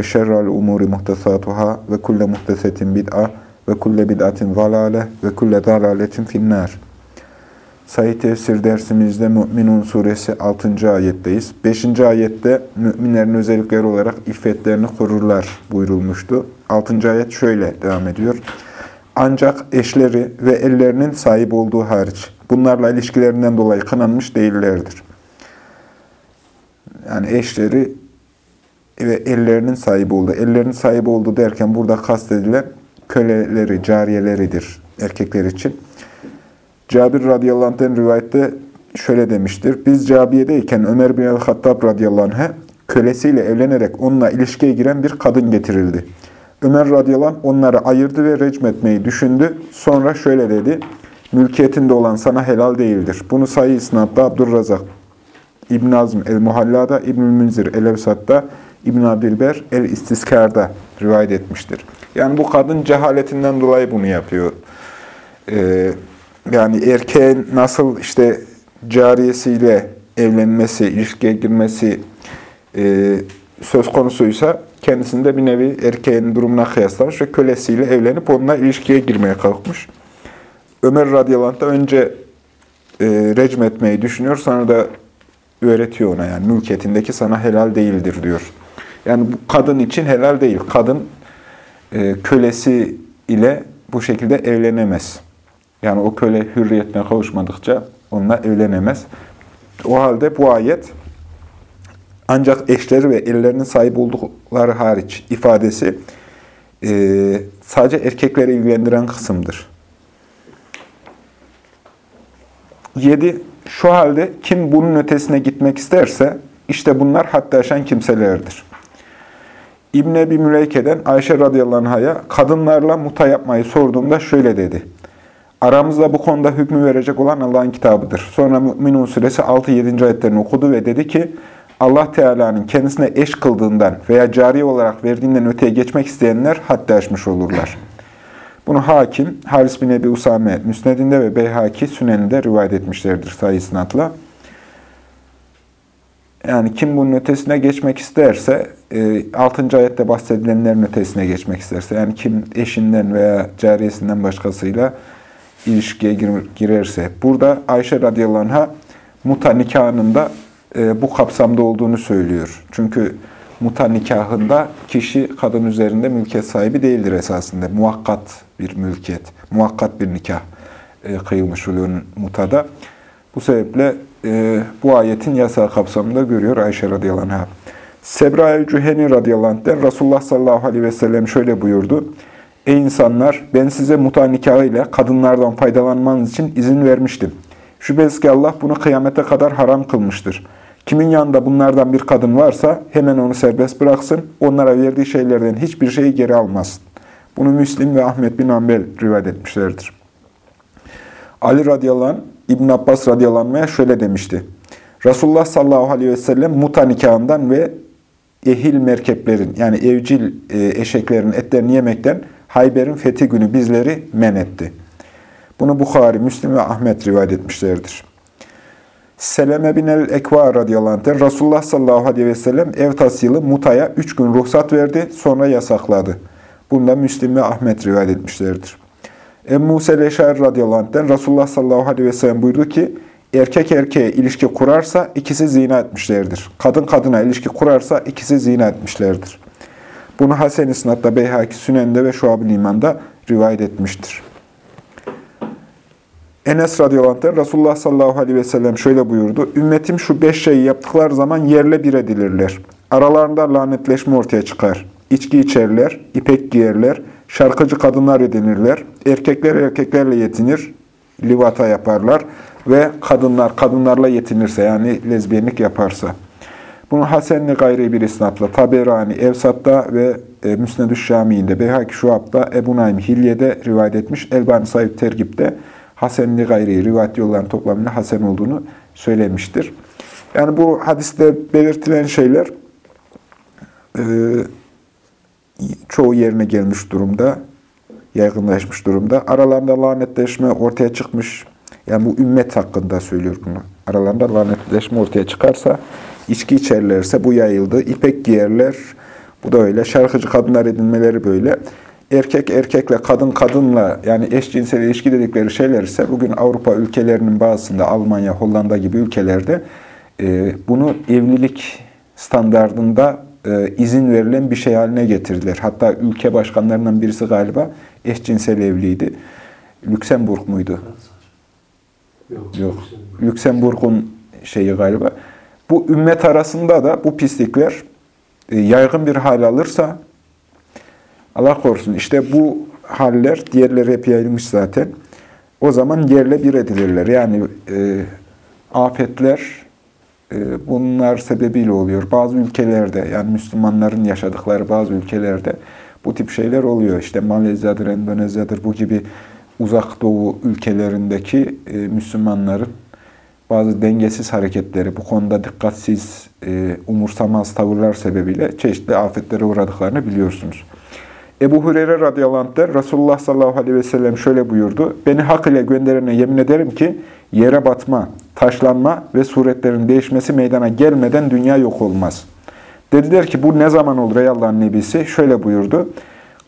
ve şerrel umuri muhtesatuhâ ve kulle muhtesetin bid'a ve kulle bid'atin zalâle ve kulle zalâletin finnâr. Sahih tefsir dersimizde Mü'minun suresi 6. ayetteyiz. 5. ayette müminlerin özellikleri olarak iffetlerini korurlar buyurulmuştu. 6. ayet şöyle devam ediyor. Ancak eşleri ve ellerinin sahip olduğu hariç bunlarla ilişkilerinden dolayı kınanmış değillerdir. Yani eşleri ve ellerinin sahibi olduğu. Ellerinin sahibi olduğu derken burada kastedilen köleleri, cariyeleridir erkekler için. Cabir radıyallahu anh'ten rivayette şöyle demiştir. Biz Cabiye'deyken Ömer bin el-Hattab radıyallahu anh'a kölesiyle evlenerek onunla ilişkiye giren bir kadın getirildi. Ömer radıyallahu anh onları ayırdı ve recm etmeyi düşündü. Sonra şöyle dedi. Mülkiyetinde olan sana helal değildir. Bunu sayı isnatta Abdurrazak İbn Azm el-Muhalla'da, İbn Münzir el-Evsat'ta, İbn Abdilber el-İstiskar'da rivayet etmiştir. Yani bu kadın cehaletinden dolayı bunu yapıyor. Ee, yani erkeğin nasıl işte cariyesiyle evlenmesi, ilişkiye girmesi e, söz konusuysa kendisinde bir nevi erkeğin durumuna kıyaslamış ve kölesiyle evlenip onunla ilişkiye girmeye kalkmış. Ömer radıyallahu da önce e, recm etmeyi düşünüyor, sonra da öğretiyor ona yani mülkiyetindeki sana helal değildir diyor. Yani bu kadın için helal değil. Kadın e, kölesi ile bu şekilde evlenemez. Yani o köle hürriyetine kavuşmadıkça onunla evlenemez. O halde bu ayet ancak eşleri ve ellerinin sahip oldukları hariç ifadesi e, sadece erkekleri ilgilendiren kısımdır. 7. Şu halde kim bunun ötesine gitmek isterse işte bunlar hatta aşan kimselerdir. İbn Ebi Müleyke'den Ayşe radıyallahu anh'a kadınlarla muta yapmayı sorduğumda şöyle dedi. Aramızda bu konuda hükmü verecek olan Allah'ın kitabıdır. Sonra Mü'minun suresi 6-7. ayetlerini okudu ve dedi ki Allah Teala'nın kendisine eş kıldığından veya cari olarak verdiğinden öteye geçmek isteyenler haddi aşmış olurlar. Bunu hakim, Haris bin Ebi Usame Müsned'inde ve Beyhaki Sünen'inde rivayet etmişlerdir sayısınatla. Yani kim bunun ötesine geçmek isterse, 6. E, ayette bahsedilenlerin ötesine geçmek isterse, yani kim eşinden veya cariyesinden başkasıyla ilişkiye girerse. Burada Ayşe radıyallahu anh'a muta nikahının e, bu kapsamda olduğunu söylüyor. Çünkü muta nikahında kişi kadın üzerinde mülkiyet sahibi değildir esasında. Muhakkat bir mülkiyet, muhakkat bir nikah e, kıyılmış oluyor mutada. Bu sebeple bu ayetin yasa kapsamında görüyor Ayşe radıyallahu anh'a. Sebra el-Cüheni radıyallahu anh'den Resulullah sallallahu aleyhi ve sellem şöyle buyurdu. Ey insanlar! Ben size muta nikahıyla kadınlardan faydalanmanız için izin vermiştim. Şüphesiz ki Allah bunu kıyamete kadar haram kılmıştır. Kimin yanında bunlardan bir kadın varsa hemen onu serbest bıraksın. Onlara verdiği şeylerden hiçbir şeyi geri almasın. Bunu Müslim ve Ahmet bin Ambel rivayet etmişlerdir. Ali radıyallahu anh, İbn Abbas radıyallahu anh'a şöyle demişti. Resulullah sallallahu aleyhi ve sellem muta nikahından ve ehil merkeplerin yani evcil e, eşeklerin etlerini yemekten Hayber'in fethi günü bizleri men etti. Bunu Bukhari, Müslim ve Ahmet rivayet etmişlerdir. Seleme bin el-Ekva radıyallahu anh, Resulullah sallallahu aleyhi ve sellem ev tasyılı mutaya üç gün ruhsat verdi, sonra yasakladı. Bunda Müslim ve Ahmet rivayet etmişlerdir. Ebu Musa Leşer radıyallahu anh'den Resulullah sallallahu aleyhi ve sellem buyurdu ki, erkek erkeğe ilişki kurarsa ikisi zina etmişlerdir. Kadın kadına ilişki kurarsa ikisi zina etmişlerdir. Bunu Hasen-i Sınat'ta, Beyhaki Sünen'de ve Şuab-ı İman'da rivayet etmiştir. Enes radıyallahu Resulullah sallallahu aleyhi ve sellem şöyle buyurdu. Ümmetim şu beş şeyi yaptıkları zaman yerle bir edilirler. Aralarında lanetleşme ortaya çıkar. İçki içerler, ipek giyerler, şarkıcı kadınlar edinirler, erkekler erkeklerle yetinir, livata yaparlar ve kadınlar kadınlarla yetinirse yani lezbiyenlik yaparsa. Bunu Hasenli gayri bir isnatla, Taberani, Evsat'ta ve e, Müsned-ü Şami'inde, Beyhaki Şuab'da, Ebu Naim Hilye'de rivayet etmiş. Elbani Said Tergip'te Hasenli gayri rivayet yollarının toplamıyla Hasen olduğunu söylemiştir. Yani bu hadiste belirtilen şeyler e, çoğu yerine gelmiş durumda, yaygınlaşmış durumda. Aralarında lanetleşme ortaya çıkmış. Yani bu ümmet hakkında söylüyor bunu. Aralarında lanetleşme ortaya çıkarsa, içki içerlerse bu yayıldı. İpek giyerler, bu da öyle. Şarkıcı kadınlar edinmeleri böyle. Erkek erkekle, kadın kadınla yani eşcinsel ilişki dedikleri şeyler ise bugün Avrupa ülkelerinin bazısında, Almanya, Hollanda gibi ülkelerde e, bunu evlilik standardında e, izin verilen bir şey haline getirdiler. Hatta ülke başkanlarından birisi galiba eşcinsel evliydi. Lüksemburg muydu? Yok. Lüksemburg'un şeyi galiba. Bu ümmet arasında da bu pislikler e, yaygın bir hal alırsa Allah korusun işte bu haller diğerleri hep yayılmış zaten. O zaman yerle bir edilirler. Yani e, afetler e, bunlar sebebiyle oluyor. Bazı ülkelerde yani Müslümanların yaşadıkları bazı ülkelerde bu tip şeyler oluyor. İşte Malezya'dır, Endonezya'dır bu gibi uzak doğu ülkelerindeki e, Müslümanların bazı dengesiz hareketleri, bu konuda dikkatsiz, e, umursamaz tavırlar sebebiyle çeşitli afetlere uğradıklarını biliyorsunuz. Ebu Hureyre radıyallahu anh'den Resulullah sallallahu aleyhi ve sellem şöyle buyurdu. Beni hak ile gönderene yemin ederim ki yere batma, taşlanma ve suretlerin değişmesi meydana gelmeden dünya yok olmaz. Dediler ki bu ne zaman olur ey Allah'ın nebisi? Şöyle buyurdu.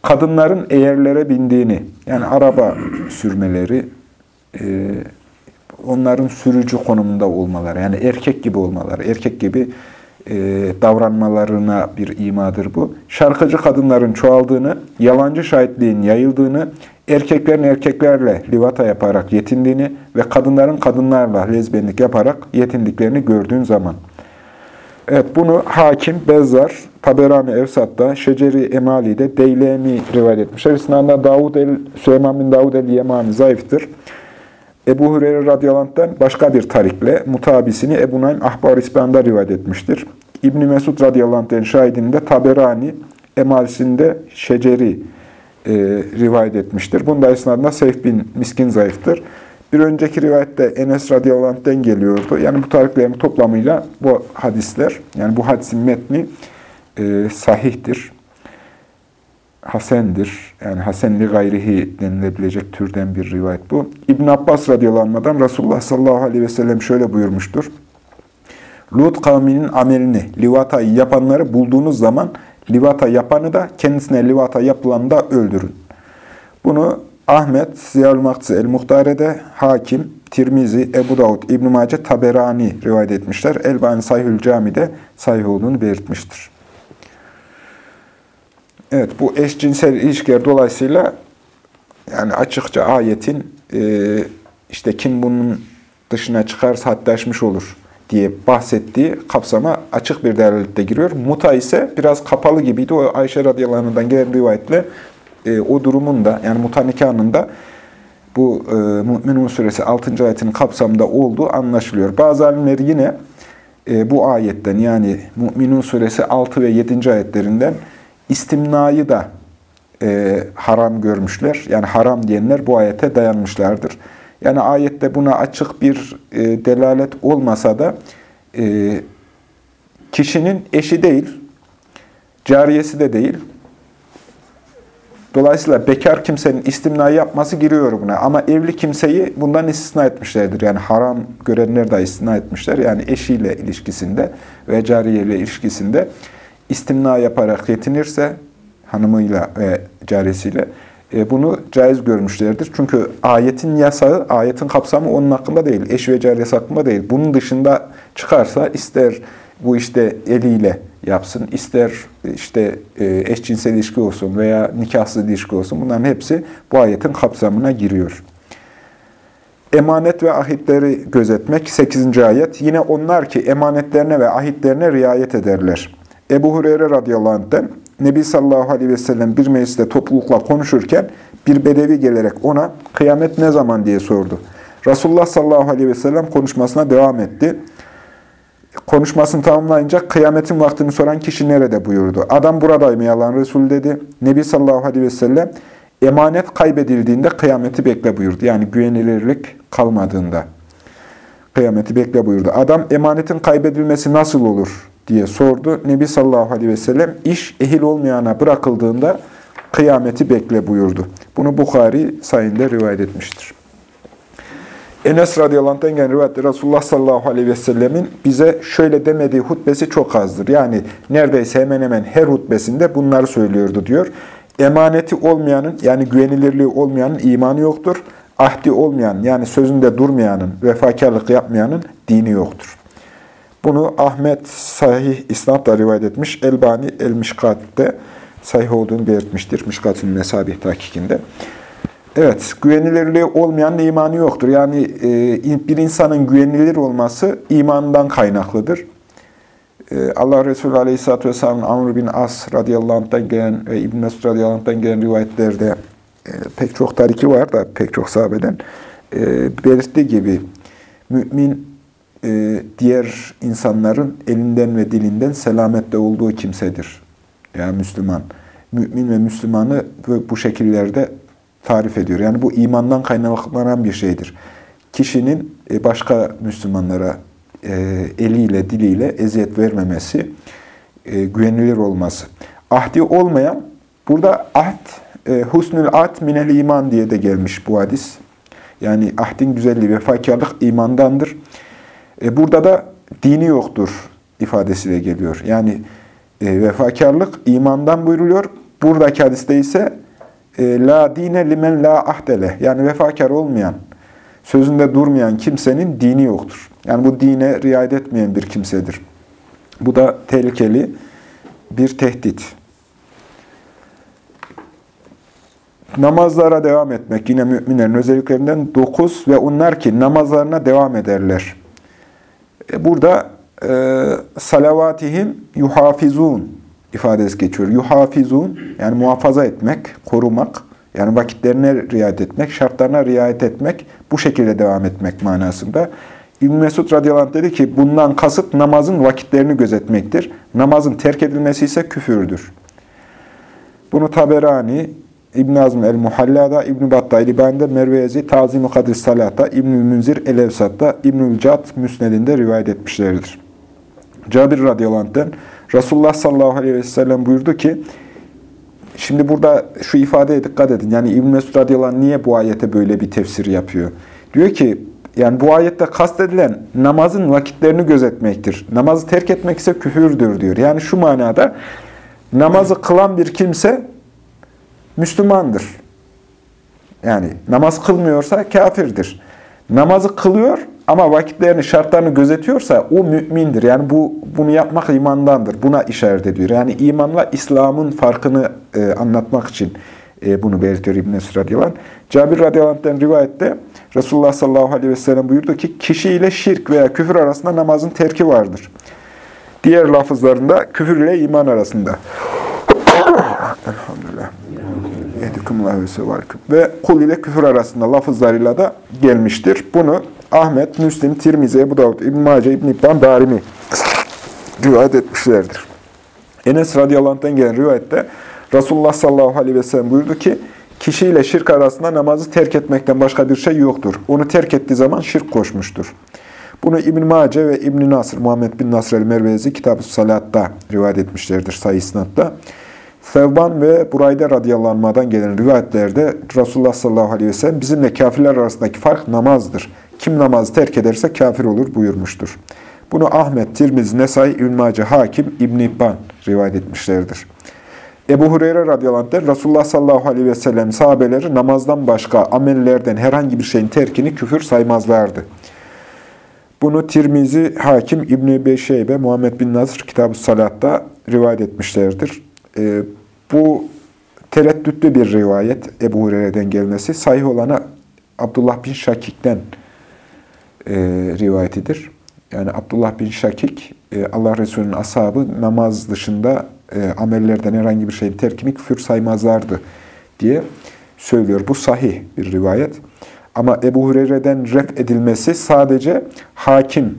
Kadınların eğerlere bindiğini, yani araba sürmeleri, e, onların sürücü konumunda olmaları, yani erkek gibi olmaları, erkek gibi e, davranmalarına bir imadır bu. Şarkıcı kadınların çoğaldığını, yalancı şahitliğin yayıldığını, erkeklerin erkeklerle livata yaparak yetindiğini ve kadınların kadınlarla lezbenlik yaparak yetindiklerini gördüğün zaman. Evet bunu Hakim, Bezzar, Taberani Evsat'ta, Şeceri Emali'de, Deylemi rivayet etmişler. İsnadında Davud el, Süleyman bin Davud el-Yemani zayıftır. Ebu Hureyre radıyallahu başka bir tarikle mutabisini Ebu Naim Ahbar İspan'da rivayet etmiştir. İbni Mesud radıyallahu şahidinde Taberani, Emalisi'nde Şeceri e, rivayet etmiştir. Bunda esnadında Seyf bin Miskin zayıftır. Bir önceki rivayette Enes radıyallahu anh'den geliyordu. Yani bu tariklerin toplamıyla bu hadisler, yani bu hadisin metni e, sahihtir hasendir. Yani hasenli gayrihi denilebilecek türden bir rivayet bu. İbn Abbas radıyallahu Resulullah sallallahu aleyhi ve sellem şöyle buyurmuştur. Lut kavminin amelini, livatayı yapanları bulduğunuz zaman livata yapanı da kendisine livata yapılanı da öldürün. Bunu Ahmet, Ziyal Maktisi El-Muhtare'de, Hakim, Tirmizi, Ebu Davud, İbn-i Mace, Taberani rivayet etmişler. Elbani Sayhül Cami'de sahih olduğunu belirtmiştir. Evet, bu eşcinsel ilişkiler dolayısıyla yani açıkça ayetin e, işte kim bunun dışına çıkarsa haddaşmış olur diye bahsettiği kapsama açık bir değerlilikte giriyor. Muta ise biraz kapalı gibiydi. O Ayşe radıyallahu anh'dan gelen rivayetle e, o durumun da yani muta nikahının bu e, Mü'minun suresi 6. ayetinin kapsamında olduğu anlaşılıyor. Bazı alimler yine e, bu ayetten yani Mü'minun suresi 6 ve 7. ayetlerinden istimnayı da e, haram görmüşler. Yani haram diyenler bu ayete dayanmışlardır. Yani ayette buna açık bir e, delalet olmasa da e, kişinin eşi değil, cariyesi de değil. Dolayısıyla bekar kimsenin istimnayı yapması giriyor buna. Ama evli kimseyi bundan istisna etmişlerdir. Yani haram görenler de istisna etmişler. Yani eşiyle ilişkisinde ve cariyeyle ilişkisinde istimna yaparak yetinirse hanımıyla ve carisiyle e, bunu caiz görmüşlerdir. Çünkü ayetin yasağı, ayetin kapsamı onun hakkında değil, eş ve cariyesi hakkında değil. Bunun dışında çıkarsa ister bu işte eliyle yapsın, ister işte e, eşcinsel ilişki olsun veya nikahsız ilişki olsun bunların hepsi bu ayetin kapsamına giriyor. Emanet ve ahitleri gözetmek 8. ayet. Yine onlar ki emanetlerine ve ahitlerine riayet ederler. Ebu Hureyre radıyallahu anh'den Nebi sallallahu aleyhi ve sellem bir mecliste toplulukla konuşurken bir bedevi gelerek ona kıyamet ne zaman diye sordu. Resulullah sallallahu aleyhi ve sellem konuşmasına devam etti. Konuşmasını tamamlayınca kıyametin vaktini soran kişi nerede buyurdu. Adam buradayım ey Allah'ın Resulü dedi. Nebi sallallahu aleyhi ve sellem emanet kaybedildiğinde kıyameti bekle buyurdu. Yani güvenilirlik kalmadığında kıyameti bekle buyurdu. Adam emanetin kaybedilmesi nasıl olur diye sordu. Nebi sallallahu aleyhi ve sellem iş ehil olmayana bırakıldığında kıyameti bekle buyurdu. Bunu Bukhari sayında rivayet etmiştir. Enes radıyallahu anh'tan gelen rivayette Resulullah sallallahu aleyhi ve sellemin bize şöyle demediği hutbesi çok azdır. Yani neredeyse hemen hemen her hutbesinde bunları söylüyordu diyor. Emaneti olmayanın yani güvenilirliği olmayanın imanı yoktur. Ahdi olmayan yani sözünde durmayanın, vefakarlık yapmayanın dini yoktur. Bunu Ahmet Sahih İsnad'da rivayet etmiş. Elbani El-Mişkat'te sahih olduğunu belirtmiştir. Mişkat-ül Mesabih tahkikinde. Evet, güvenilirliği olmayan imanı yoktur. Yani e, bir insanın güvenilir olması imandan kaynaklıdır. E, Allah Resulü Aleyhisselatü Vesselam'ın Amr bin As radıyallahu anh'tan gelen ve İbn Mesud radıyallahu anh'tan gelen rivayetlerde e, pek çok tariki var da pek çok sahabeden belirttiği gibi mümin diğer insanların elinden ve dilinden selamette olduğu kimsedir. Yani Müslüman. Mümin ve Müslümanı bu şekillerde tarif ediyor. Yani bu imandan kaynaklanan bir şeydir. Kişinin e, başka Müslümanlara e, eliyle, diliyle eziyet vermemesi, e, güvenilir olması. Ahdi olmayan, burada ahd, husnül ahd minel iman diye de gelmiş bu hadis. Yani ahdin güzelliği, vefakarlık imandandır. Burada da dini yoktur ifadesiyle geliyor. Yani vefakarlık imandan buyruluyor. Buradaki hadiste ise la dine limen la ahdele. Yani vefakar olmayan, sözünde durmayan kimsenin dini yoktur. Yani bu dine riayet etmeyen bir kimsedir. Bu da tehlikeli bir tehdit. Namazlara devam etmek yine müminlerin özelliklerinden dokuz ve onlar ki namazlarına devam ederler. E, burada e, salavatihim yuhafizun ifadesi geçiyor. Yuhafizun yani muhafaza etmek, korumak, yani vakitlerine riayet etmek, şartlarına riayet etmek, bu şekilde devam etmek manasında. İbn Mesud radıyallahu anh dedi ki bundan kasıt namazın vakitlerini gözetmektir. Namazın terk edilmesi ise küfürdür. Bunu Taberani, İbn Azm el-Muhallada, İbn Battah İbani'de, Mervezi, Tazim-i Kadis Salat'ta, İbn-i Münzir el-Evsat'ta, İbn-i Cad Müsned'inde rivayet etmişlerdir. Cabir radıyallahu anh'den Resulullah sallallahu aleyhi ve sellem buyurdu ki, şimdi burada şu ifadeye dikkat edin. Yani İbn Mesud radıyallahu niye bu ayete böyle bir tefsir yapıyor? Diyor ki, yani bu ayette kastedilen namazın vakitlerini gözetmektir. Namazı terk etmek ise küfürdür diyor. Yani şu manada namazı kılan bir kimse Müslümandır. Yani namaz kılmıyorsa kafirdir. Namazı kılıyor ama vakitlerini, şartlarını gözetiyorsa o mümindir. Yani bu bunu yapmak imandandır. Buna işaret ediyor. Yani imanla İslam'ın farkını e, anlatmak için e, bunu belirtiyor İbn-i radıyallahu anh. Cabir radıyallahu anh'den rivayette Resulullah sallallahu aleyhi ve sellem buyurdu ki kişi ile şirk veya küfür arasında namazın terki vardır. Diğer lafızlarında küfür ile iman arasında. Elhamdülillah. Ve kul ile küfür arasında lafızlarıyla da gelmiştir. Bunu Ahmet, Müslim, Tirmizi, Ebu Davud, İbn-i Mace, İbn-i İbban, Darimi rivayet etmişlerdir. Enes radıyallahu anh'tan gelen rivayette Resulullah sallallahu aleyhi ve sellem buyurdu ki, kişiyle şirk arasında namazı terk etmekten başka bir şey yoktur. Onu terk ettiği zaman şirk koşmuştur. Bunu İbn Mace ve İbn Nasr, Muhammed bin Nasr el-Mervezi Kitab-ı Salat'ta rivayet etmişlerdir sayı isnatta. Sevban ve Burayda radıyallahu gelen rivayetlerde Resulullah sallallahu aleyhi ve sellem bizimle kafirler arasındaki fark namazdır. Kim namazı terk ederse kafir olur buyurmuştur. Bunu Ahmet, Tirmiz, Nesai, İlmacı, Hakim, İbn İbban rivayet etmişlerdir. Ebu Hureyre radıyallahu anh'den Resulullah sallallahu aleyhi ve sellem sahabeleri namazdan başka amellerden herhangi bir şeyin terkini küfür saymazlardı. Bunu Tirmizi, Hakim, İbn-i Beşeybe, Muhammed bin Nasr Kitab-ı Salat'ta rivayet etmişlerdir. E, bu tereddütlü bir rivayet Ebu Hureyre'den gelmesi. Sahih olana Abdullah bin Şakik'ten e, rivayetidir. Yani Abdullah bin Şakik, e, Allah Resulü'nün ashabı namaz dışında e, amellerden herhangi bir şeyin terkini küfür saymazlardı diye söylüyor. Bu sahih bir rivayet. Ama Ebu Hureyre'den ref edilmesi sadece hakim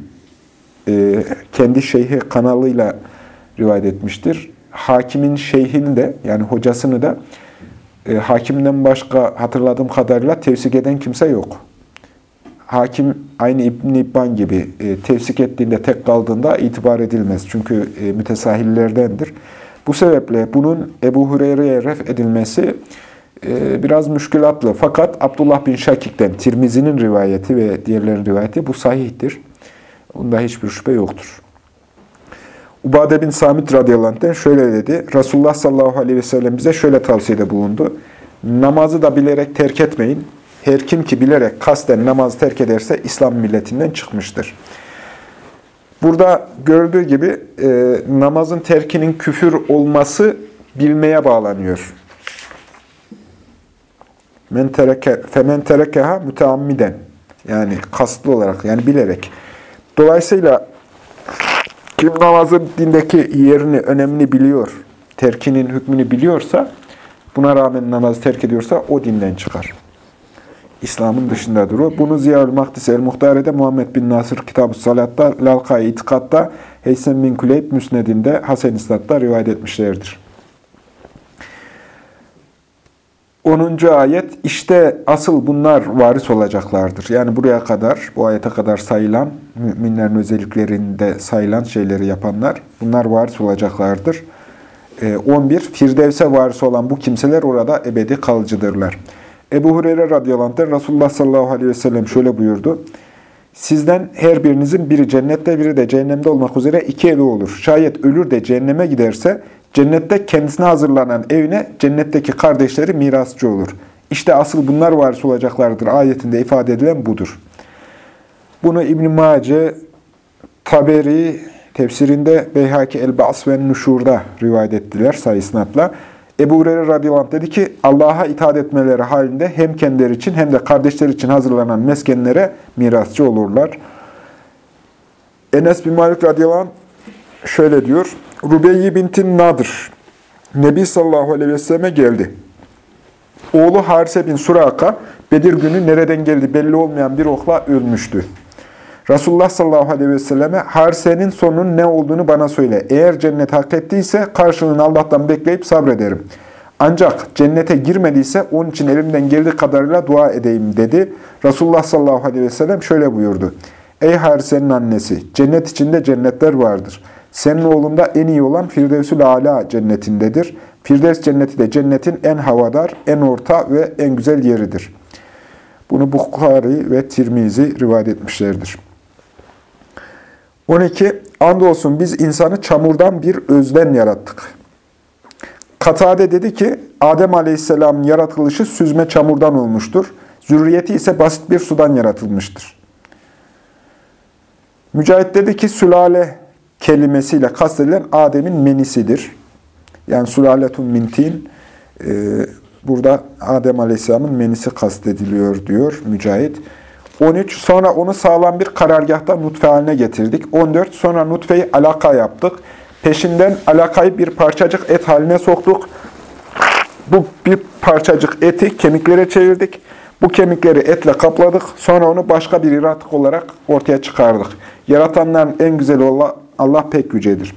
e, kendi şeyhi kanalıyla rivayet etmiştir. Hakimin şeyhini de yani hocasını da e, hakimden başka hatırladığım kadarıyla tevsik eden kimse yok. Hakim aynı İbn İbban gibi e, tevsik ettiğinde tek kaldığında itibar edilmez. Çünkü e, mütesahillerdendir. Bu sebeple bunun Ebu Hureyre'ye ref edilmesi e, biraz müşkülatlı. Fakat Abdullah bin Şakik'ten Tirmizi'nin rivayeti ve diğerlerin rivayeti bu sahihtir. Bunda hiçbir şüphe yoktur. Ubade bin Samit radıyallahu şöyle dedi. Resulullah sallallahu aleyhi ve sellem bize şöyle tavsiyede bulundu. Namazı da bilerek terk etmeyin. Her kim ki bilerek kasten namazı terk ederse İslam milletinden çıkmıştır. Burada görüldüğü gibi e, namazın terkinin küfür olması bilmeye bağlanıyor. Men tereke, femen terekeha müteammiden. Yani kasıtlı olarak, yani bilerek. Dolayısıyla kim namazın dindeki yerini, önemini biliyor, terkinin hükmünü biliyorsa, buna rağmen namazı terk ediyorsa o dinden çıkar. İslam'ın dışındadır o. Bunu Ziyaül Makdis el-Muhtare'de, Muhammed bin Nasır Kitab-ı Salat'ta, Lalkai İtikad'da, Heysem bin Kuleyb Müsned'inde, Hasen İstad'da rivayet etmişlerdir. 10. ayet, işte asıl bunlar varis olacaklardır. Yani buraya kadar, bu ayete kadar sayılan, müminlerin özelliklerinde sayılan şeyleri yapanlar, bunlar varis olacaklardır. 11. Firdevs'e varis olan bu kimseler orada ebedi kalıcıdırlar. Ebu Hureyre radıyallahu anh Resulullah sallallahu aleyhi ve sellem şöyle buyurdu. Sizden her birinizin biri cennette biri de cehennemde olmak üzere iki evi olur. Şayet ölür de cehenneme giderse cennette kendisine hazırlanan evine cennetteki kardeşleri mirasçı olur. İşte asıl bunlar varis olacaklardır ayetinde ifade edilen budur. Bunu İbn-i Mace, Taberi, tefsirinde Beyhaki El-Bas ve Nuşur'da rivayet ettiler sayısınatla. Ebu Hureyre radıyallahu dedi ki Allah'a itaat etmeleri halinde hem kendileri için hem de kardeşler için hazırlanan meskenlere mirasçı olurlar. Enes bin Malik radıyallahu şöyle diyor. Rubeyyi bintin Nadır Nebi sallallahu aleyhi ve selleme geldi. Oğlu Harise bin Suraka Bedir günü nereden geldi belli olmayan bir okla ölmüştü. Resulullah sallallahu aleyhi ve selleme Harise'nin sonunun ne olduğunu bana söyle. Eğer cennet hak ettiyse karşılığını Allah'tan bekleyip sabrederim. Ancak cennete girmediyse onun için elimden geldiği kadarıyla dua edeyim dedi. Resulullah sallallahu aleyhi ve sellem şöyle buyurdu. Ey Harise'nin annesi, cennet içinde cennetler vardır. Senin oğlunda en iyi olan Firdevsül Ala cennetindedir. Firdevs cenneti de cennetin en havadar, en orta ve en güzel yeridir. Bunu Bukhari ve Tirmizi rivayet etmişlerdir. 12. Andolsun biz insanı çamurdan bir özden yarattık. Katade dedi ki, Adem Aleyhisselam'ın yaratılışı süzme çamurdan olmuştur. Zürriyeti ise basit bir sudan yaratılmıştır. Mücahit dedi ki, sülale kelimesiyle kastedilen Adem'in menisidir. Yani sülaletun mintin, e, burada Adem Aleyhisselam'ın menisi kastediliyor diyor Mücahit. 13. Sonra onu sağlam bir karargahta nutfe haline getirdik. 14. Sonra nutfeyi alaka yaptık. Peşinden alakayı bir parçacık et haline soktuk. Bu bir parçacık eti kemiklere çevirdik. Bu kemikleri etle kapladık. Sonra onu başka bir yaratık olarak ortaya çıkardık. Yaratanların en güzeli Allah, pek yücedir.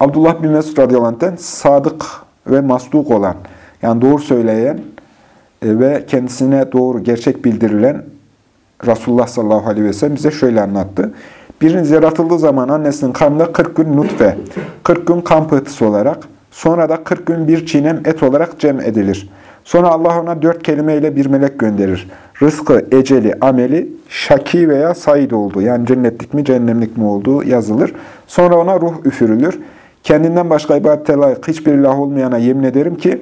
Abdullah bin Mesud radıyallahu sadık ve masduk olan, yani doğru söyleyen ve kendisine doğru, gerçek bildirilen Resulullah sallallahu aleyhi ve sellem bize şöyle anlattı. Biriniz yaratıldığı zaman annesinin karnında 40 gün nutfe, 40 gün kan pıhtısı olarak, sonra da 40 gün bir çiğnem et olarak cem edilir. Sonra Allah ona dört kelimeyle bir melek gönderir. Rızkı, eceli, ameli, şaki veya said olduğu, yani cennetlik mi, cehennemlik mi olduğu yazılır. Sonra ona ruh üfürülür. Kendinden başka ibadete layık hiçbir ilah olmayana yemin ederim ki,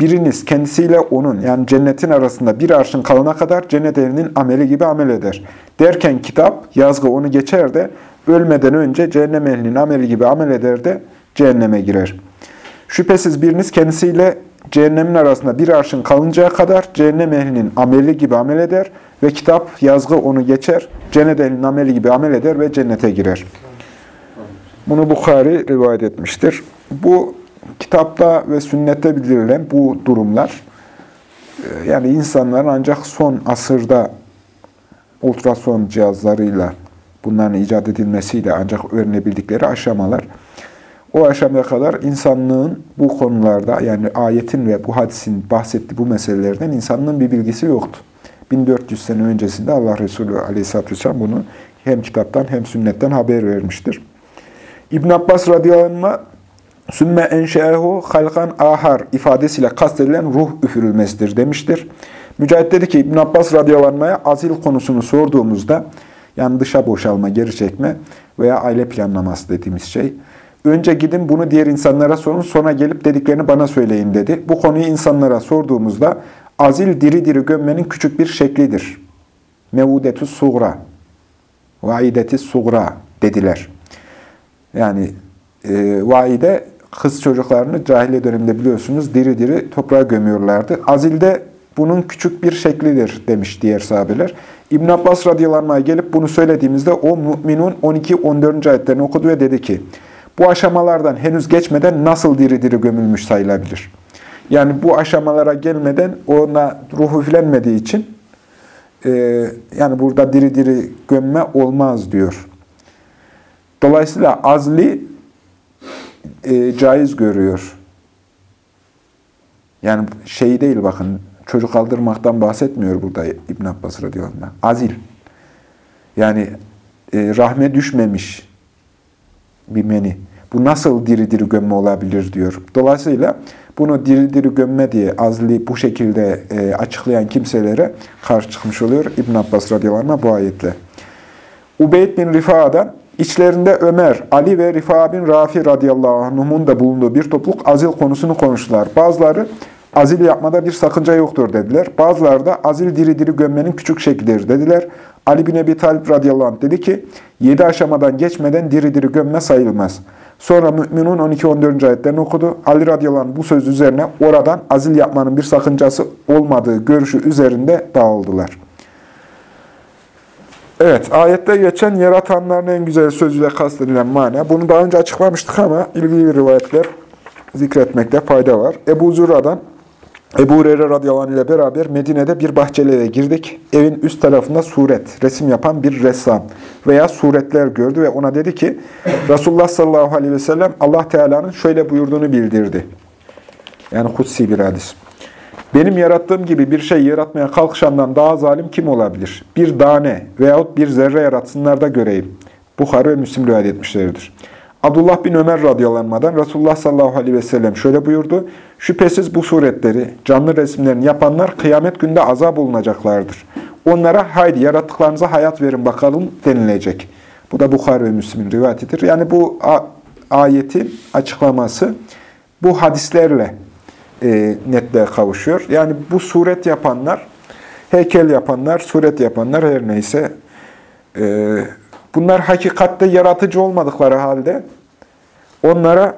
Biriniz kendisiyle onun yani cennetin arasında bir arşın kalana kadar cennet ehlinin ameli gibi amel eder. Derken kitap, yazgı onu geçer de ölmeden önce cehennem ehlinin ameli gibi amel eder de cehenneme girer. Şüphesiz biriniz kendisiyle cehennemin arasında bir arşın kalıncaya kadar cehennem ehlinin ameli gibi amel eder ve kitap, yazgı onu geçer, cennet ehlinin ameli gibi amel eder ve cennete girer. Bunu Bukhari rivayet etmiştir. Bu kitapta ve sünnette bildirilen bu durumlar, e, yani insanların ancak son asırda ultrason cihazlarıyla bunların icat edilmesiyle ancak öğrenebildikleri aşamalar. O aşamaya kadar insanlığın bu konularda yani ayetin ve bu hadisin bahsettiği bu meselelerden insanlığın bir bilgisi yoktu. 1400 sene öncesinde Allah Resulü Aleyhisselatü Vesselam bunu hem kitaptan hem sünnetten haber vermiştir. İbn Abbas radıyallahu anh sümme enşe'ehu halkan ahar ifadesiyle kastedilen ruh üfürülmesidir demiştir. Mücahit dedi ki İbn Abbas radıyallahu anh'a azil konusunu sorduğumuzda yani dışa boşalma, geri çekme veya aile planlaması dediğimiz şey. Önce gidin bunu diğer insanlara sorun sonra gelip dediklerini bana söyleyin dedi. Bu konuyu insanlara sorduğumuzda azil diri diri gömmenin küçük bir şeklidir. Mevudetü suğra, vaideti suğra dediler. Yani e, vaide kız çocuklarını cahiliye döneminde biliyorsunuz diri diri toprağa gömüyorlardı. Azilde bunun küçük bir şeklidir demiş diğer sahabeler. İbn Abbas radıyallahu gelip bunu söylediğimizde o Mü'minun 12-14. ayetlerini okudu ve dedi ki bu aşamalardan henüz geçmeden nasıl diri diri gömülmüş sayılabilir? Yani bu aşamalara gelmeden ona ruhu üflenmediği için e, yani burada diri diri gömme olmaz diyor. Dolayısıyla azli e, caiz görüyor. Yani şey değil bakın, çocuk aldırmaktan bahsetmiyor burada İbn Abbas radıyallahu anh. Azil. Yani e, rahme düşmemiş bir meni. Bu nasıl diri diri gömme olabilir diyor. Dolayısıyla bunu diri diri gömme diye azli bu şekilde e, açıklayan kimselere karşı çıkmış oluyor İbn Abbas radıyallahu anh bu ayetle. Ubeyd bin Rifa'dan içlerinde Ömer, Ali ve Rifa bin Rafi radıyallahu anh'un da bulunduğu bir topluluk azil konusunu konuştular. Bazıları azil yapmada bir sakınca yoktur dediler. Bazıları da azil diri diri gömmenin küçük şeklidir dediler. Ali bin Ebi Talib radıyallahu anh dedi ki, yedi aşamadan geçmeden diri diri gömme sayılmaz. Sonra Mü'minun 12-14. ayetlerini okudu. Ali radıyallahu bu söz üzerine oradan azil yapmanın bir sakıncası olmadığı görüşü üzerinde dağıldılar. Evet, ayette geçen yaratanların en güzel sözüyle kastedilen mana. Bunu daha önce açıklamıştık ama ilgili rivayetler zikretmekte fayda var. Ebu Zura'dan Ebu Hureyre radıyallahu anh ile beraber Medine'de bir bahçeli eve girdik. Evin üst tarafında suret, resim yapan bir ressam veya suretler gördü ve ona dedi ki Resulullah sallallahu aleyhi ve sellem Allah Teala'nın şöyle buyurduğunu bildirdi. Yani kutsi bir hadis. Benim yarattığım gibi bir şey yaratmaya kalkışandan daha zalim kim olabilir? Bir tane veyahut bir zerre yaratsınlar da göreyim. Bukhari ve Müslim rivayet etmişlerdir. Abdullah bin Ömer radıyallahu Resulullah sallallahu aleyhi ve sellem şöyle buyurdu. Şüphesiz bu suretleri, canlı resimlerini yapanlar kıyamet günde azap olunacaklardır. Onlara haydi yarattıklarınıza hayat verin bakalım denilecek. Bu da Bukhari ve Müslim'in rivayetidir. Yani bu ayetin açıklaması bu hadislerle e, netliğe kavuşuyor. Yani bu suret yapanlar, heykel yapanlar, suret yapanlar her neyse e, bunlar hakikatte yaratıcı olmadıkları halde onlara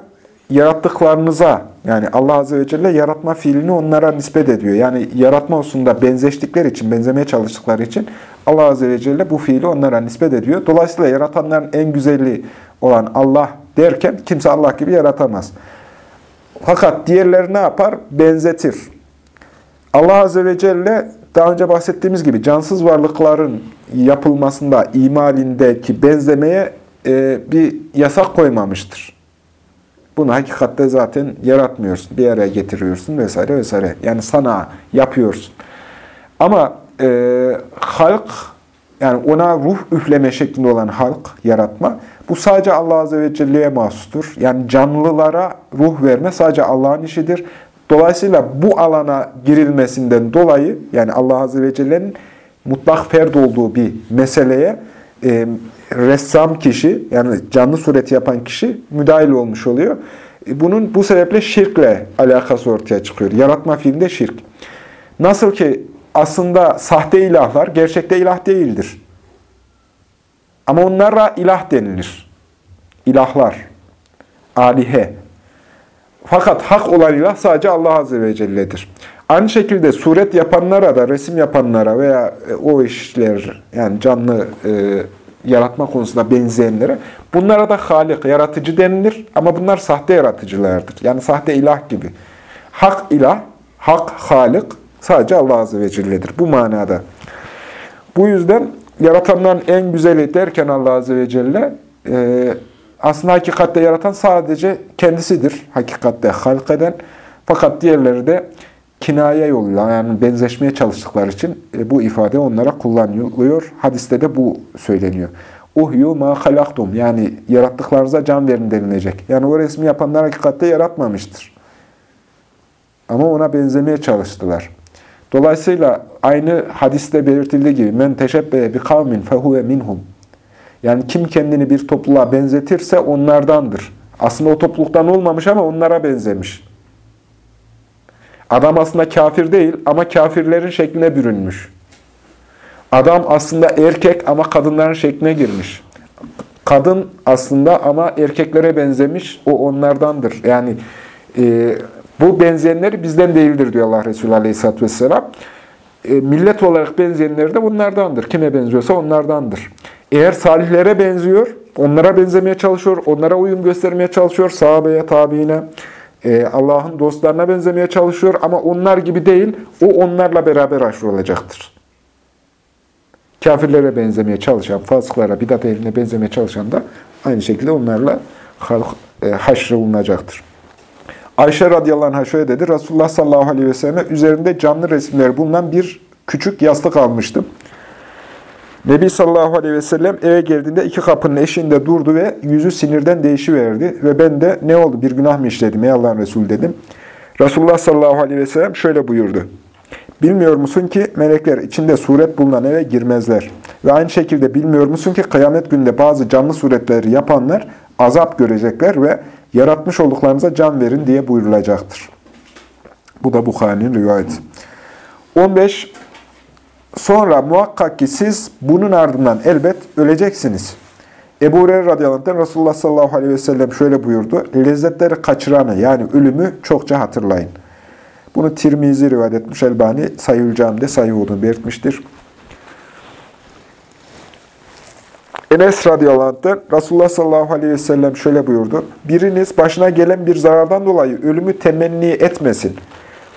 yarattıklarınıza yani Allah Azze ve Celle yaratma fiilini onlara nispet ediyor. Yani yaratma hususunda benzeştikleri için, benzemeye çalıştıkları için Allah Azze ve Celle bu fiili onlara nispet ediyor. Dolayısıyla yaratanların en güzeli olan Allah derken kimse Allah gibi yaratamaz. Fakat diğerleri ne yapar? Benzetir. Allah Azze ve Celle daha önce bahsettiğimiz gibi cansız varlıkların yapılmasında, imalindeki benzemeye e, bir yasak koymamıştır. Bunu hakikatte zaten yaratmıyorsun, bir araya getiriyorsun vesaire vesaire. Yani sana yapıyorsun. Ama e, halk, yani ona ruh üfleme şeklinde olan halk, yaratma, bu sadece Allah Azze ve Celle'ye mahsustur. Yani canlılara ruh verme sadece Allah'ın işidir. Dolayısıyla bu alana girilmesinden dolayı, yani Allah Azze ve Celle'nin mutlak ferd olduğu bir meseleye e, ressam kişi, yani canlı sureti yapan kişi müdahil olmuş oluyor. E, bunun bu sebeple şirkle alakası ortaya çıkıyor. Yaratma fiilinde şirk. Nasıl ki aslında sahte ilahlar gerçekte ilah değildir. Ama onlara ilah denilir. İlahlar, alihe. Fakat hak olan ilah sadece Allah Azze ve Celle'dir. Aynı şekilde suret yapanlara da, resim yapanlara veya e, o işler, yani canlı e, yaratma konusunda benzeyenlere, bunlara da halik, yaratıcı denilir. Ama bunlar sahte yaratıcılardır. Yani sahte ilah gibi. Hak ilah, hak halik sadece Allah Azze ve Celle'dir. Bu manada. Bu yüzden yaratanların en güzeli derken Allah Azze ve Celle e, aslında hakikatte yaratan sadece kendisidir. Hakikatte halk eden. Fakat diğerleri de kinaye yoluyla yani benzeşmeye çalıştıkları için e, bu ifade onlara kullanılıyor. Hadiste de bu söyleniyor. Uhyu ma halaktum yani yarattıklarınıza can verin denilecek. Yani o resmi yapanlar hakikatte yaratmamıştır. Ama ona benzemeye çalıştılar. Dolayısıyla aynı hadiste belirtildiği gibi men teşebbe bi kavmin fehuve minhum. Yani kim kendini bir topluluğa benzetirse onlardandır. Aslında o topluluktan olmamış ama onlara benzemiş. Adam aslında kafir değil ama kafirlerin şekline bürünmüş. Adam aslında erkek ama kadınların şekline girmiş. Kadın aslında ama erkeklere benzemiş, o onlardandır. Yani e, bu benzeyenleri bizden değildir diyor Allah Resulü Aleyhisselatü Vesselam. E, millet olarak benzeyenleri de bunlardandır. Kime benziyorsa onlardandır. Eğer salihlere benziyor, onlara benzemeye çalışıyor, onlara uyum göstermeye çalışıyor, sahabeye, tabiine, e, Allah'ın dostlarına benzemeye çalışıyor ama onlar gibi değil, o onlarla beraber haşr olacaktır. Kafirlere benzemeye çalışan, fasıklara, bidat ehline benzemeye çalışan da aynı şekilde onlarla e, haşr olunacaktır. Ayşe radıyallahu anh şöyle dedi. Resulullah sallallahu aleyhi ve sellem üzerinde canlı resimleri bulunan bir küçük yastık almıştım. Nebi sallallahu aleyhi ve sellem eve geldiğinde iki kapının eşiğinde durdu ve yüzü sinirden değişiverdi. Ve ben de ne oldu bir günah mı işledim ey Allah'ın Resulü dedim. Resulullah sallallahu aleyhi ve sellem şöyle buyurdu. Bilmiyor musun ki melekler içinde suret bulunan eve girmezler. Ve aynı şekilde bilmiyor musun ki kıyamet günde bazı canlı suretleri yapanlar azap görecekler ve yaratmış olduklarınıza can verin diye buyurulacaktır. Bu da Bukhari'nin rivayeti. 15. Sonra muhakkak ki siz bunun ardından elbet öleceksiniz. Ebu Hureyre radıyallahu anh Resulullah sallallahu aleyhi ve sellem şöyle buyurdu. Lezzetleri kaçıranı yani ölümü çokça hatırlayın. Bunu Tirmizi rivayet etmiş Elbani Sayül Cami'de sayı olduğunu belirtmiştir. Enes radıyallahu anh'ten Resulullah sallallahu aleyhi ve sellem şöyle buyurdu. Biriniz başına gelen bir zarardan dolayı ölümü temenni etmesin.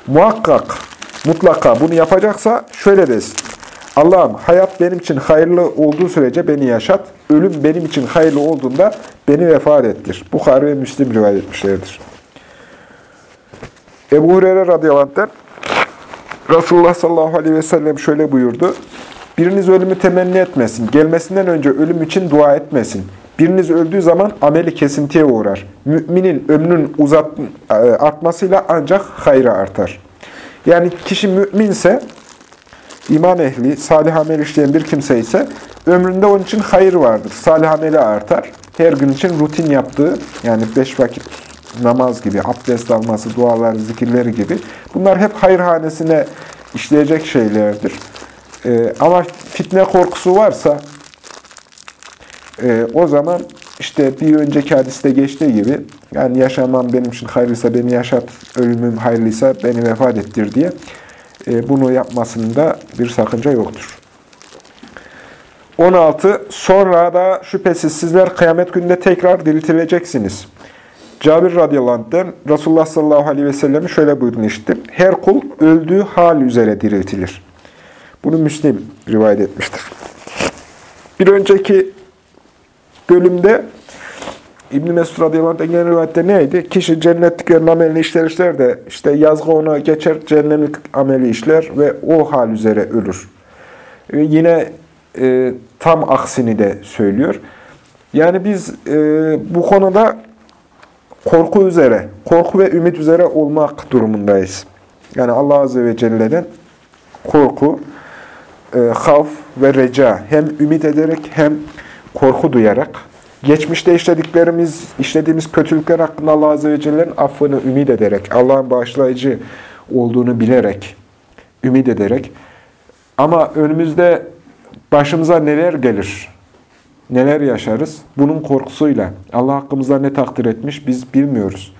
Muhakkak, mutlaka bunu yapacaksa şöyle desin. Allah'ım hayat benim için hayırlı olduğu sürece beni yaşat, ölüm benim için hayırlı olduğunda beni vefat ettir. Bukhari ve Müslim rivayet etmişlerdir. Ebu Hureyre radıyallahu anh'ten Resulullah sallallahu aleyhi ve sellem şöyle buyurdu. Biriniz ölümü temenni etmesin. Gelmesinden önce ölüm için dua etmesin. Biriniz öldüğü zaman ameli kesintiye uğrar. Müminin ömrünün uzat, e, artmasıyla ancak hayra artar. Yani kişi müminse, iman ehli, salih amel işleyen bir kimse ise ömründe onun için hayır vardır. Salih ameli artar. Her gün için rutin yaptığı, yani beş vakit namaz gibi, abdest alması, dualar, zikirleri gibi bunlar hep hayırhanesine işleyecek şeylerdir. Ee, ama fitne korkusu varsa e, o zaman işte bir önceki hadiste geçtiği gibi yani yaşamam benim için hayırlıysa beni yaşat, ölümüm hayırlıysa beni vefat ettir diye e, bunu yapmasında bir sakınca yoktur. 16. Sonra da şüphesiz sizler kıyamet günde tekrar diriltileceksiniz. Cabir radıyallahu anh'den Resulullah sallallahu aleyhi ve sellem'i şöyle buyurduğunu işittim. Her kul öldüğü hal üzere diriltilir. Bunu Müslim rivayet etmiştir. Bir önceki bölümde İbn-i Mesud radıyallahu gelen rivayette neydi? Kişi cennetliklerin amelini işler işler de işte yazgı ona geçer, cehennemlik ameli işler ve o hal üzere ölür. Ve yine e, tam aksini de söylüyor. Yani biz e, bu konuda korku üzere, korku ve ümit üzere olmak durumundayız. Yani Allah Azze ve Celle'den korku, e, havf ve reca hem ümit ederek hem korku duyarak geçmişte işlediklerimiz, işlediğimiz kötülükler hakkında Allah Azze ve Celle'nin affını ümit ederek, Allah'ın bağışlayıcı olduğunu bilerek, ümit ederek ama önümüzde başımıza neler gelir, neler yaşarız? Bunun korkusuyla. Allah hakkımızda ne takdir etmiş biz bilmiyoruz.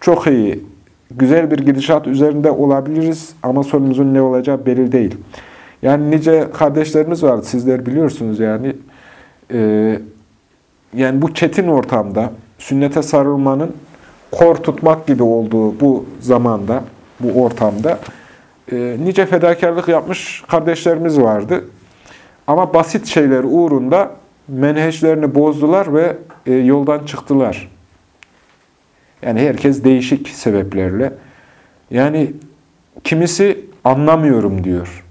Çok iyi, güzel bir gidişat üzerinde olabiliriz ama sonumuzun ne olacağı belli değil. Yani nice kardeşlerimiz var, sizler biliyorsunuz yani. Ee, yani bu çetin ortamda sünnete sarılmanın kor tutmak gibi olduğu bu zamanda, bu ortamda e, nice fedakarlık yapmış kardeşlerimiz vardı. Ama basit şeyler uğrunda menheşlerini bozdular ve e, yoldan çıktılar. Yani herkes değişik sebeplerle. Yani kimisi anlamıyorum diyor.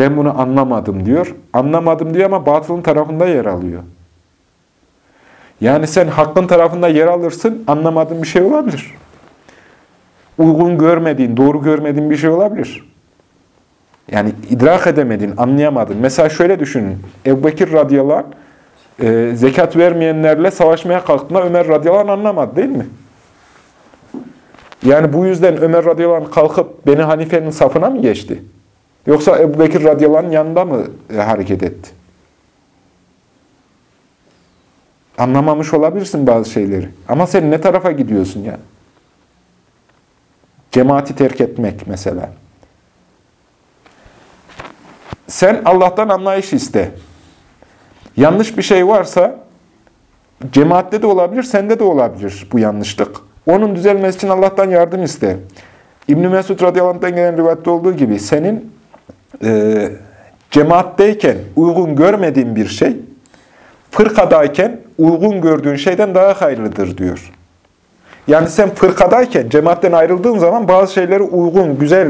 Ben bunu anlamadım diyor. Anlamadım diyor ama batılın tarafında yer alıyor. Yani sen hakkın tarafında yer alırsın, anlamadığın bir şey olabilir. Uygun görmediğin, doğru görmediğin bir şey olabilir. Yani idrak edemedin, anlayamadın. Mesela şöyle düşünün. Ebu Bekir radıyallahu e, zekat vermeyenlerle savaşmaya kalktığında Ömer radıyallahu anh anlamadı değil mi? Yani bu yüzden Ömer radıyallahu anh kalkıp Beni Hanife'nin safına mı geçti? Yoksa Ebu Bekir radıyallahu anh yanında mı e, hareket etti? Anlamamış olabilirsin bazı şeyleri. Ama sen ne tarafa gidiyorsun yani? Cemaati terk etmek mesela. Sen Allah'tan anlayış iste. Yanlış bir şey varsa cemaatte de olabilir, sende de olabilir bu yanlışlık. Onun düzelmesi için Allah'tan yardım iste. İbn-i Mesud radıyallahu gelen rivayette olduğu gibi senin e, cemaatteyken uygun görmediğin bir şey, fırkadayken uygun gördüğün şeyden daha hayırlıdır diyor. Yani sen fırkadayken, cemaatten ayrıldığın zaman bazı şeyleri uygun, güzel,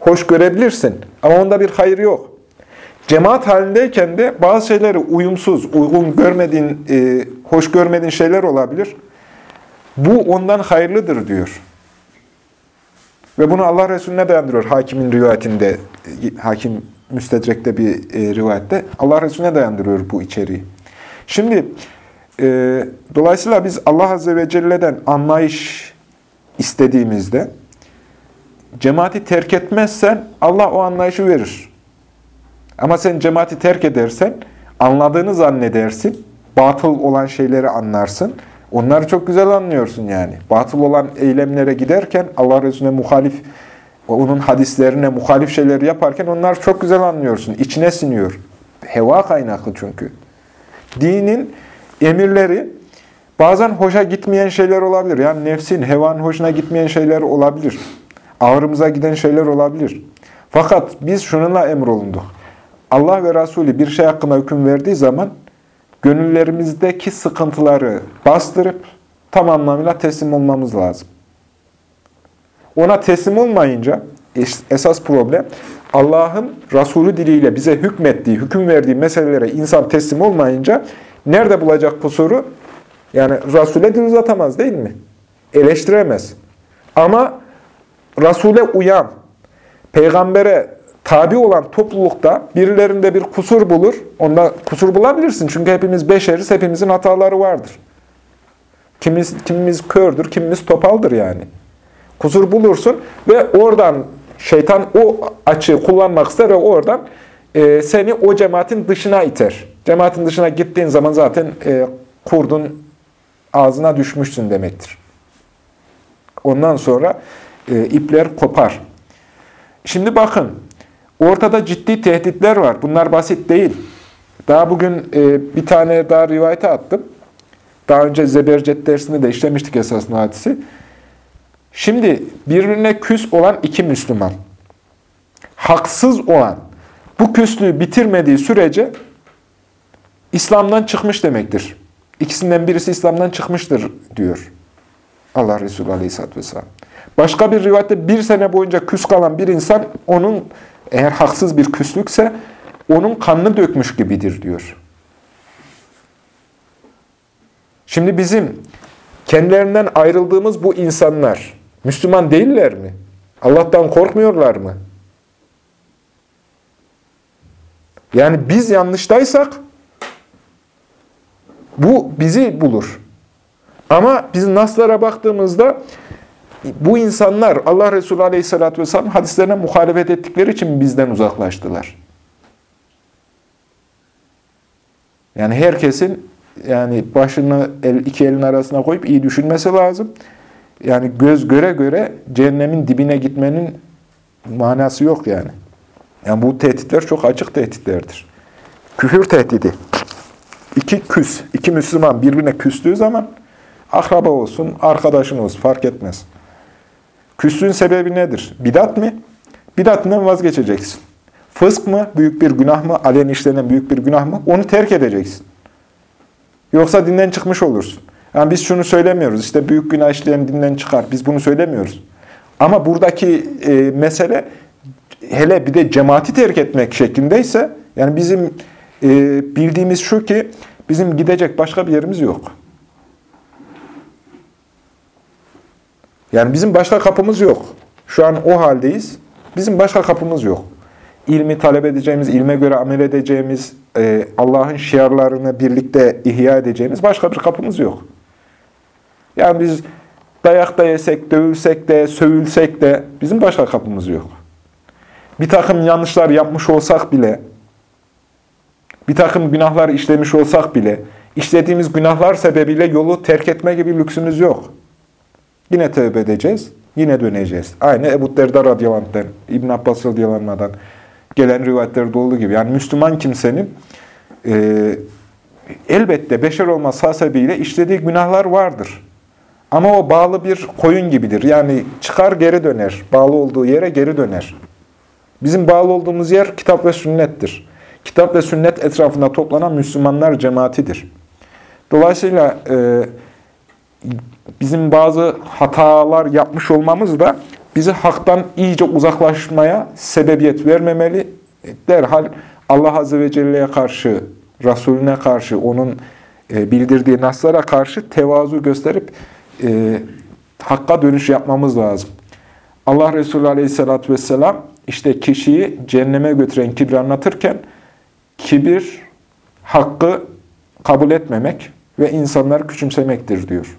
hoş görebilirsin. Ama onda bir hayır yok. Cemaat halindeyken de bazı şeyleri uyumsuz, uygun görmediğin, e, hoş görmediğin şeyler olabilir. Bu ondan hayırlıdır diyor. Ve bunu Allah Resulüne dayandırıyor hakimin rivayetinde, hakim müstedrekte bir e, rivayette. Allah Resulüne dayandırıyor bu içeriği. Şimdi e, dolayısıyla biz Allah Azze ve Celle'den anlayış istediğimizde cemaati terk etmezsen Allah o anlayışı verir. Ama sen cemaati terk edersen anladığını zannedersin, batıl olan şeyleri anlarsın. Onları çok güzel anlıyorsun yani. Batıl olan eylemlere giderken Allah Resulüne muhalif, onun hadislerine muhalif şeyleri yaparken onları çok güzel anlıyorsun. İçine siniyor. Heva kaynaklı çünkü. Dinin emirleri bazen hoşa gitmeyen şeyler olabilir. Yani nefsin, hevanın hoşuna gitmeyen şeyler olabilir. Ağrımıza giden şeyler olabilir. Fakat biz şununla emrolunduk. Allah ve Resulü bir şey hakkında hüküm verdiği zaman gönüllerimizdeki sıkıntıları bastırıp tam anlamıyla teslim olmamız lazım. Ona teslim olmayınca esas problem Allah'ın Resulü diliyle bize hükmettiği, hüküm verdiği meselelere insan teslim olmayınca nerede bulacak kusuru? Yani Resul'e dil uzatamaz değil mi? Eleştiremez. Ama Resul'e uyan, peygambere tabi olan toplulukta birilerinde bir kusur bulur. Onda kusur bulabilirsin. Çünkü hepimiz beşeriz, hepimizin hataları vardır. Kimimiz, kimimiz kördür, kimimiz topaldır yani. Kusur bulursun ve oradan şeytan o açığı kullanmak ister ve oradan e, seni o cemaatin dışına iter. Cemaatin dışına gittiğin zaman zaten e, kurdun ağzına düşmüşsün demektir. Ondan sonra e, ipler kopar. Şimdi bakın, ortada ciddi tehditler var. Bunlar basit değil. Daha bugün e, bir tane daha rivayete attım. Daha önce Zebercet dersinde de işlemiştik esasında hadisi. Şimdi birbirine küs olan iki Müslüman, haksız olan, bu küslüğü bitirmediği sürece İslam'dan çıkmış demektir. İkisinden birisi İslam'dan çıkmıştır diyor Allah Resulü Aleyhisselatü Vesselam. Başka bir rivayette bir sene boyunca küs kalan bir insan, onun eğer haksız bir küslükse, onun kanını dökmüş gibidir diyor. Şimdi bizim kendilerinden ayrıldığımız bu insanlar, Müslüman değiller mi? Allah'tan korkmuyorlar mı? Yani biz yanlıştaysak bu bizi bulur. Ama biz naslara baktığımızda bu insanlar Allah Resulü Aleyhisselatü Vesselam hadislerine muhalefet ettikleri için bizden uzaklaştılar. Yani herkesin yani başını el, iki elin arasına koyup iyi düşünmesi lazım. Yani göz göre göre cehennemin dibine gitmenin manası yok yani. Yani bu tehditler çok açık tehditlerdir. Küfür tehdidi. İki küs, iki Müslüman birbirine küstüğü zaman akraba olsun, arkadaşın olsun fark etmez. Küslüğün sebebi nedir? Bidat mı? Bidatından vazgeçeceksin. Fısk mı? Büyük bir günah mı? Aleni işlenen büyük bir günah mı? Onu terk edeceksin. Yoksa dinden çıkmış olursun. Yani biz şunu söylemiyoruz. İşte büyük günah işleyen dinden çıkar. Biz bunu söylemiyoruz. Ama buradaki e, mesele hele bir de cemaati terk etmek şeklindeyse yani bizim e, bildiğimiz şu ki bizim gidecek başka bir yerimiz yok. Yani bizim başka kapımız yok. Şu an o haldeyiz. Bizim başka kapımız yok. İlmi talep edeceğimiz, ilme göre amel edeceğimiz, e, Allah'ın şiarlarını birlikte ihya edeceğimiz başka bir kapımız yok. Yani biz dayak da yesek, dövülsek de, sövülsek de bizim başka kapımız yok. Bir takım yanlışlar yapmış olsak bile, bir takım günahlar işlemiş olsak bile, işlediğimiz günahlar sebebiyle yolu terk etme gibi lüksümüz yok. Yine tövbe edeceğiz, yine döneceğiz. Aynı Ebu Derda radıyallahu İbn Abbas radıyallahu gelen rivayetlerde olduğu gibi. Yani Müslüman kimsenin e, elbette beşer olması hasebiyle işlediği günahlar vardır. Ama o bağlı bir koyun gibidir. Yani çıkar geri döner. Bağlı olduğu yere geri döner. Bizim bağlı olduğumuz yer kitap ve sünnettir. Kitap ve sünnet etrafında toplanan Müslümanlar cemaatidir. Dolayısıyla e, bizim bazı hatalar yapmış olmamız da bizi haktan iyice uzaklaşmaya sebebiyet vermemeli. Derhal Allah Azze ve Celle'ye karşı, Resulüne karşı, onun e, bildirdiği naslara karşı tevazu gösterip e, hakka dönüş yapmamız lazım. Allah Resulü Aleyhisselatü Vesselam işte kişiyi cehenneme götüren kibri anlatırken kibir hakkı kabul etmemek ve insanları küçümsemektir diyor.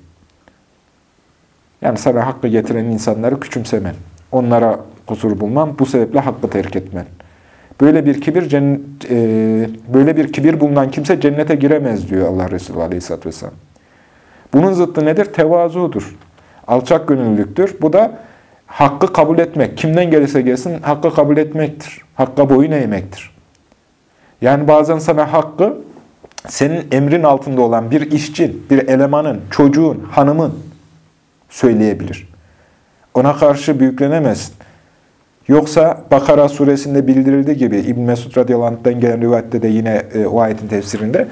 Yani sana hakkı getiren insanları küçümsemen, onlara kusur bulman, bu sebeple hakkı terk etmen. Böyle bir kibir cennet, e, böyle bir kibir bulunan kimse cennete giremez diyor Allah Resulü Aleyhisselatü Vesselam. Bunun zıttı nedir? Tevazudur. Alçak gönüllülüktür. Bu da hakkı kabul etmek. Kimden gelirse gelsin hakkı kabul etmektir. Hakka boyun eğmektir. Yani bazen sana hakkı senin emrin altında olan bir işçin, bir elemanın, çocuğun, hanımın söyleyebilir. Ona karşı büyüklenemezsin. Yoksa Bakara suresinde bildirildiği gibi İbn Mesud radıyallahu gelen rivayette de yine e, o ayetin tefsirinde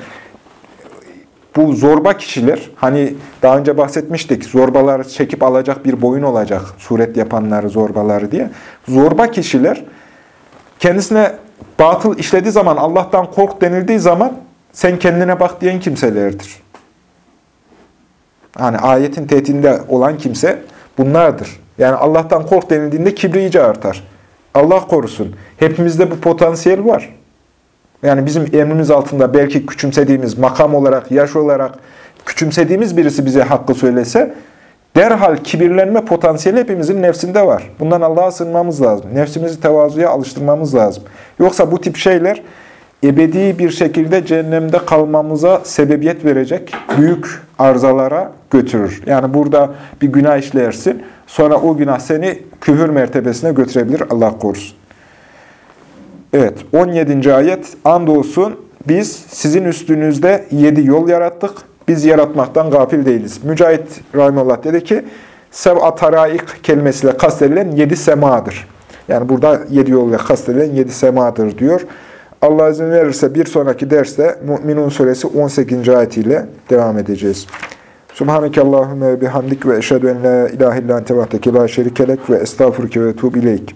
bu zorba kişiler, hani daha önce bahsetmiştik, zorbaları çekip alacak bir boyun olacak, suret yapanları, zorbaları diye. Zorba kişiler kendisine batıl işlediği zaman, Allah'tan kork denildiği zaman sen kendine bak diyen kimselerdir. Hani ayetin tehditinde olan kimse bunlardır. Yani Allah'tan kork denildiğinde kibri iyice artar. Allah korusun. Hepimizde bu potansiyel var. Yani bizim emrimiz altında belki küçümsediğimiz, makam olarak, yaş olarak küçümsediğimiz birisi bize hakkı söylese, derhal kibirlenme potansiyeli hepimizin nefsinde var. Bundan Allah'a sığınmamız lazım. Nefsimizi tevazuya alıştırmamız lazım. Yoksa bu tip şeyler ebedi bir şekilde cehennemde kalmamıza sebebiyet verecek büyük arızalara götürür. Yani burada bir günah işlersin, sonra o günah seni küfür mertebesine götürebilir. Allah korusun. Evet, 17. ayet. Andolsun biz sizin üstünüzde yedi yol yarattık. Biz yaratmaktan gafil değiliz. Mücahit Rahimullah dedi ki, Sev'a taraik kelimesiyle kastedilen yedi semadır. Yani burada yedi yol ile kastedilen yedi semadır diyor. Allah izin verirse bir sonraki derste Mü'minun suresi 18. ayetiyle devam edeceğiz. Subhaneke Allahümme bihamdik ve eşhedü en la ilahe illan tevahdeke la şerikelek ve estağfurke ve tuğb ileyk.